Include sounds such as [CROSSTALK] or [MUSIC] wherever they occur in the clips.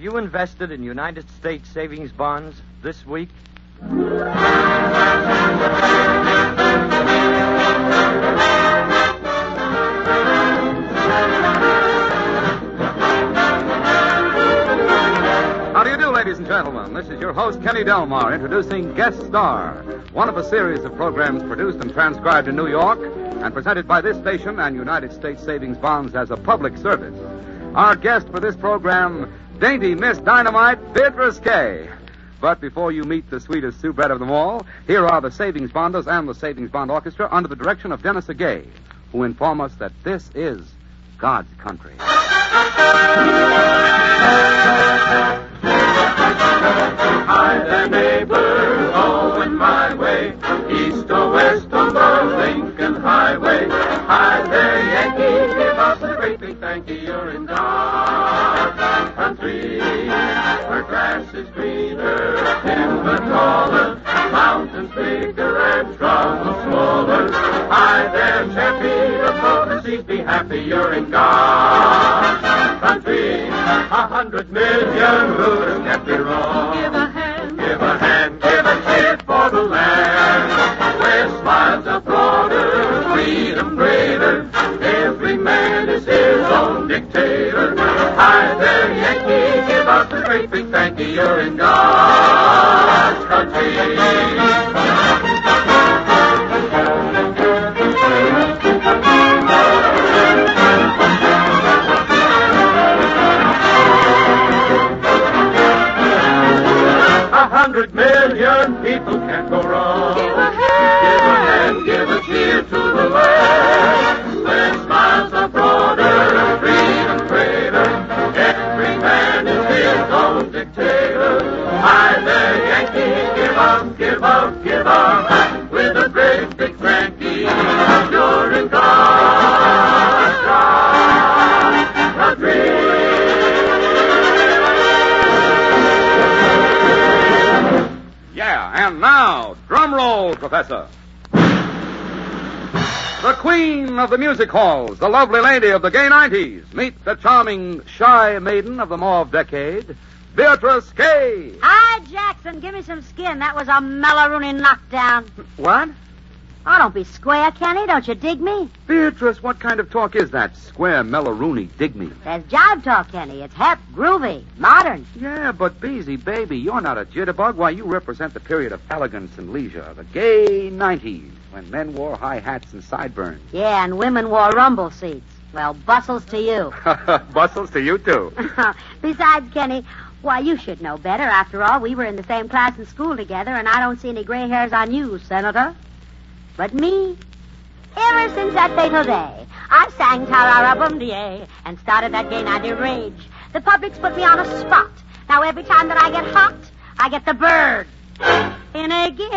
you invested in United States savings bonds this week? How do you do, ladies and gentlemen? This is your host, Kenny Delmar, introducing Guest Star, one of a series of programs produced and transcribed in New York and presented by this station and United States Savings Bonds as a public service. Our guest for this program, dainty Miss Dynamite, Beatrice Kay. But before you meet the sweetest soubrette of them all, here are the Savings Bonders and the Savings Bond Orchestra under the direction of Denes Agay, who inform us that this is God's country. Policies. You're in God's country, a hundred million can't be wrong. Give a hand, give a hand, give a cheer for the land. Where smiles are broader, freedom greater. Every man is his own dictator. Hi there, Yankee, give us a great big thank you. You're in God's A and now, drum roll, Professor. The queen of the music halls, the lovely lady of the gay 90s. Meet the charming, shy maiden of the mauve decade, Beatrice Kay. Hi, Jackson. Give me some skin. That was a Mellaroonie knockdown. What? Oh, don't be square, Kenny. Don't you dig me? Beatrice, what kind of talk is that? Square Mellaroonie, dig me. There's jive talk, Kenny. It's hep, groovy, modern. Yeah, but Beezy, baby, you're not a jitterbug. Why, you represent the period of elegance and leisure, the gay 90s, when men wore high hats and sideburns. Yeah, and women wore rumble seats. Well, bustles to you. [LAUGHS] [LAUGHS] Bustles to you, too. [LAUGHS] Besides, Kenny, why, you should know better. After all, we were in the same class in school together, and I don't see any gray hairs on you, Senator. But me, ever since that fatal day, I sang Ta-ra-ra Boom-de-ay and started that gay night rage. The public's put me on a spot. Now every time that I get hot, I get the bird. In a gilded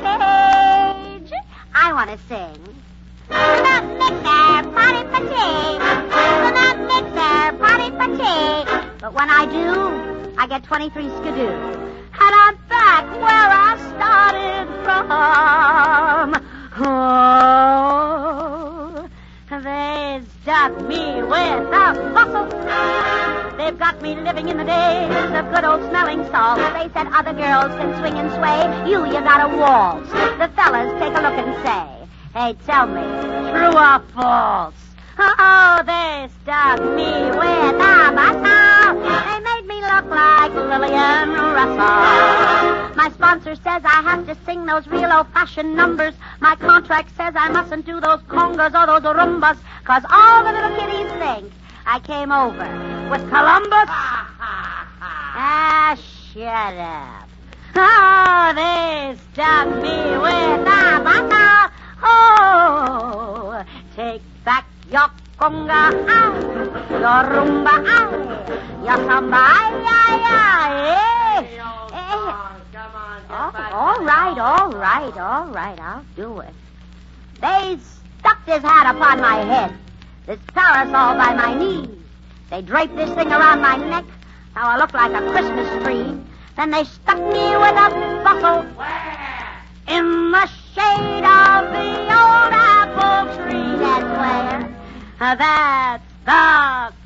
cage. I want to sing. Not mixer, potty patty. Not mixer, potty patty. But when I do, I get 23 skidoo. And I'm back me living in the days of good old smelling salts. They said other girls can swing and sway. You, you got a waltz. The fellas take a look and say, Hey, tell me, true or false? Oh, they stuck me with a muscle. They made me look like Lillian Russell. My sponsor says I have to sing those real old-fashioned numbers. My contract says I mustn't do those congas or those rumbas, cause all the little kiddies think I came over with Columbus. [LAUGHS] ah, shut up. Oh, they stuck me with a muscle. Oh, take back your conga, ay, your rumba, ay, your samba, ay, ay, ay, eh, eh. Oh, all right, all right, all right, I'll do it. They stuck this hat upon my head, this parasol by my knees. They draped this thing around my neck. Now I look like a Christmas tree. Then they stuck me with a bustle. In the shade of the old apple tree, that's where. That's the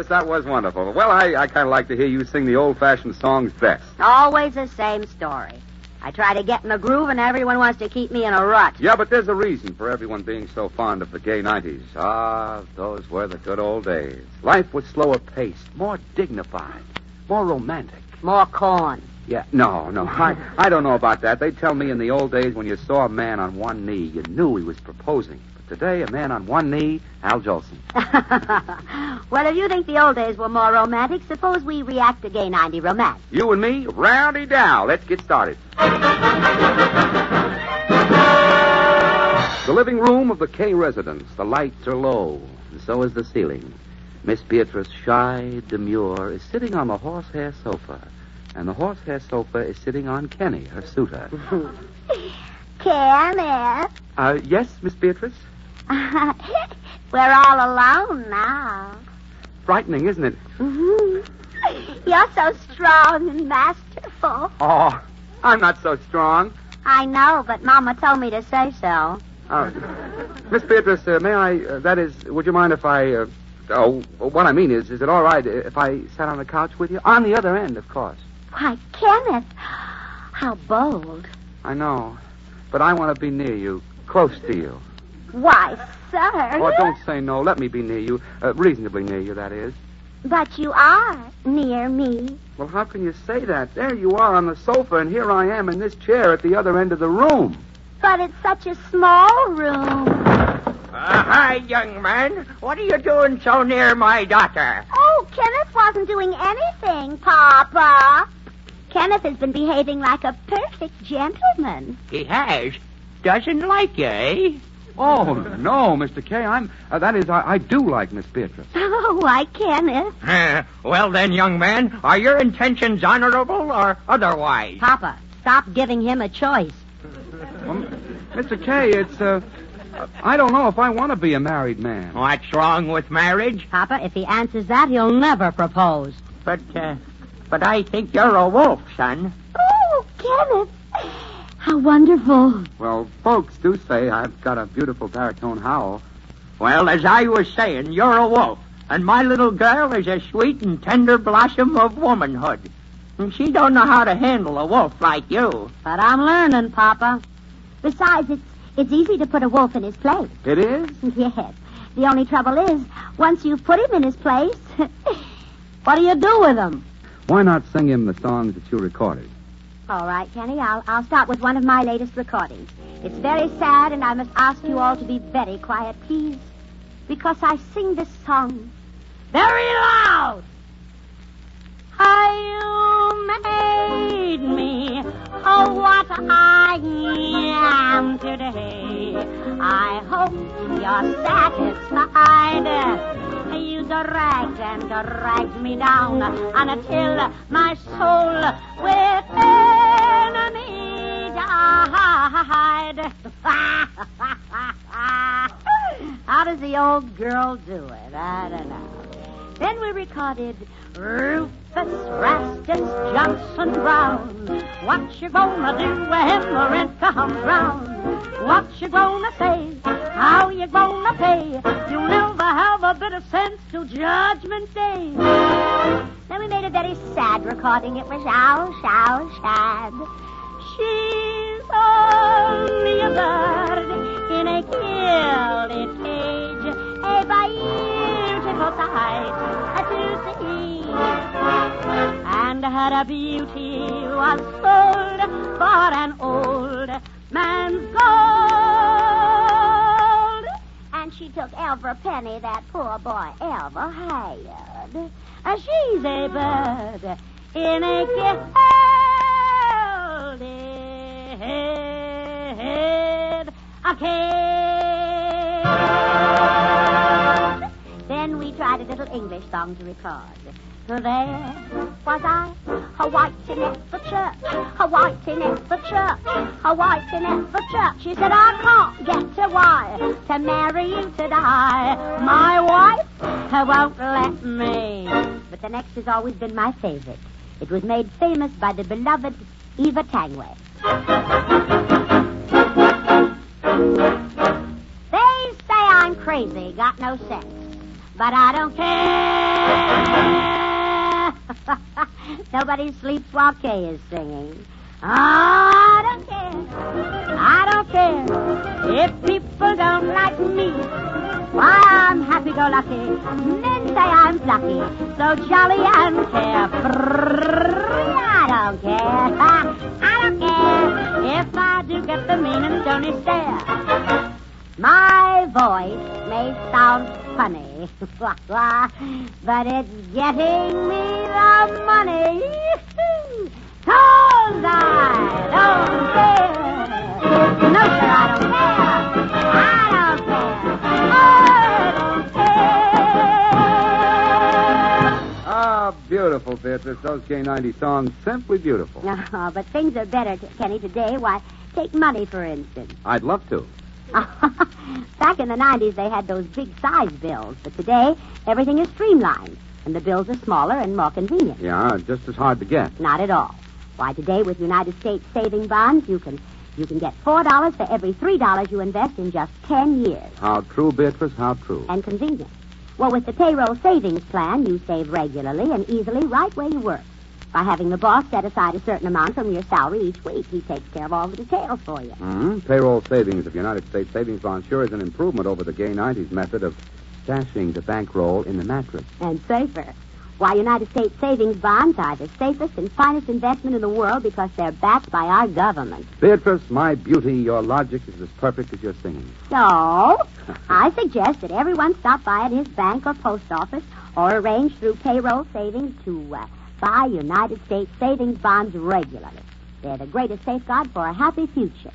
Beatrice, that was wonderful. Well, I, I kind of like to hear you sing the old-fashioned songs best. Always the same story. I try to get in the groove, and everyone wants to keep me in a rut. Yeah, but there's a reason for everyone being so fond of the gay 90s. Ah, those were the good old days. Life was slower paced, more dignified, more romantic. More corn. Yeah, no, no. [LAUGHS] I, I don't know about that. They tell me in the old days when you saw a man on one knee, you knew he was proposing. Today, a man on one knee, Al Jolson. [LAUGHS] well, if you think the old days were more romantic, suppose we react to gay 90 romance. You and me, roundy down. Let's get started. The living room of the Kay residence. The lights are low, and so is the ceiling. Miss Beatrice, shy, demure, is sitting on the horsehair sofa, and the horsehair sofa is sitting on Kenny, her suitor. [LAUGHS] Kenneth, Uh, yes, Miss Beatrice? [LAUGHS] we're all alone now. Frightening, isn't it? Mhm. You're so strong and masterful. Oh, I'm not so strong. I know, but Mama told me to say so. Uh, Miss Beatrice, uh, may I, uh, that is, would you mind if I, uh, oh, what I mean is, is it all right if I sat on the couch with you? On the other end, of course. Why, Kenneth, how bold. I know. But I want to be near you, close to you. Why, sir. Oh, don't say no. Let me be near you. Uh, reasonably near you, that is. But you are near me. Well, how can you say that? There you are on the sofa, and here I am in this chair at the other end of the room. But it's such a small room. Uh, hi, young man. What are you doing so near my daughter? Oh, Kenneth wasn't doing anything, Papa. Kenneth has been behaving like a perfect gentleman. He has. Doesn't like you, eh? Oh, no, Mr. Kay. I'm, uh, that is, I, I do like Miss Beatrice. [LAUGHS] Oh, why, Kenneth? [LAUGHS] Uh, well, then, young man, are your intentions honorable or otherwise? Papa, stop giving him a choice. Well, Mr. Kay, it's, uh, I don't know if I want to be a married man. What's wrong with marriage? Papa, if he answers that, he'll never propose. But, uh, but I think you're a wolf, son. Oh, Kenneth. How wonderful. Well, folks do say I've got a beautiful baritone howl. Well, as I was saying, you're a wolf, and my little girl is a sweet and tender blossom of womanhood. And she don't know how to handle a wolf like you. But I'm learning, Papa. Besides, it's, it's easy to put a wolf in his place. It is? [LAUGHS] Yes. The only trouble is, once you've put him in his place, [LAUGHS] what do you do with him? Why not sing him the songs that you recorded? All right, Kenny, I'll, I'll start with one of my latest recordings. It's very sad, and I must ask you all to be very quiet, please. Because I sing this song very loud. How you made me, oh, what I am today. I hope you're satisfied. You dragged and dragged me down until my soul me died. How does the old girl do it? I don't know. Then we recorded Rufus Rastus Johnson Brown. What you gonna do when the rent comes round? What you gonna say? How you gonna pay? You'll never have a bit of sense till Judgment Day. Then we made a very sad recording. It was ow, show, sad. She's only a bird in a gilded cage, a beautiful sight to see. And her beauty was sold for an old man's gold. And she took every penny that poor boy ever. And she's a bird in a gilded a cage. Then we tried a little English song to record. There was I, a whiting at the church, a whiting at the church, a whiting at the church. She said, I can't get a wife to marry you to die. My wife won't let me. But the next has always been my favorite. It was made famous by the beloved Eva Tanguay. They say I'm crazy, got no sense. But I don't care. [LAUGHS] Nobody sleeps while Kay is singing. Oh, I don't care. I don't care if people don't like me. Why, I'm happy-go-lucky. Men say I'm plucky, so jolly and carefree. I don't care. [LAUGHS] I don't if I do get the mean and stony stare. My voice may sound funny, [LAUGHS] but it's getting me the money. [LAUGHS] Cause I don't care. No, sir, I don't care. Beautiful, Beatrice. Those gay 90 songs, simply beautiful. No, [LAUGHS] but things are better, Kenny, today. Why, take money, for instance. I'd love to. [LAUGHS] Back in the 90s, they had those big size bills, but today, everything is streamlined, and the bills are smaller and more convenient. Yeah, just as hard to get. Not at all. Why, today with United States saving bonds, you can you can get four dollars for every three dollars you invest in just ten years. How true, Beatrice, how true. And convenient. Well, with the payroll savings plan, you save regularly and easily right where you work. By having the boss set aside a certain amount from your salary each week, he takes care of all the details for you. hmm Payroll savings of United States Savings Bond sure is an improvement over the gay 90s method of stashing the bankroll in the mattress. And safer. Why, United States savings bonds are the safest and finest investment in the world because they're backed by our government. Beatrice, my beauty, your logic is as perfect as your singing. So, [LAUGHS] I suggest that everyone stop by at his bank or post office or arrange through payroll savings to uh, buy United States savings bonds regularly. They're the greatest safeguard for a happy future.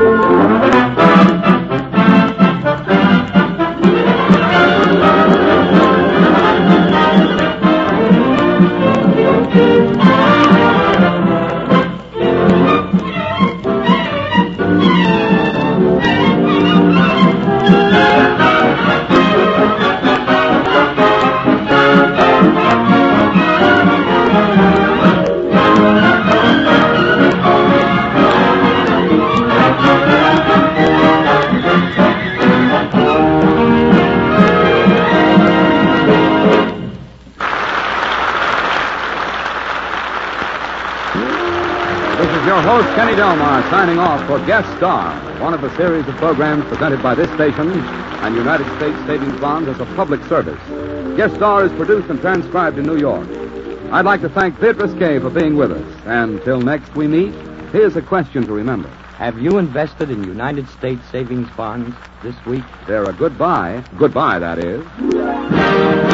This is Kenny Delmar, signing off for Guest Star, one of a series of programs presented by this station and United States Savings Bonds as a public service. Guest Star is produced and transcribed in New York. I'd like to thank Beatrice Kay for being with us. And till next we meet, here's a question to remember. Have you invested in United States savings bonds this week? They're a good buy. Goodbye, that is.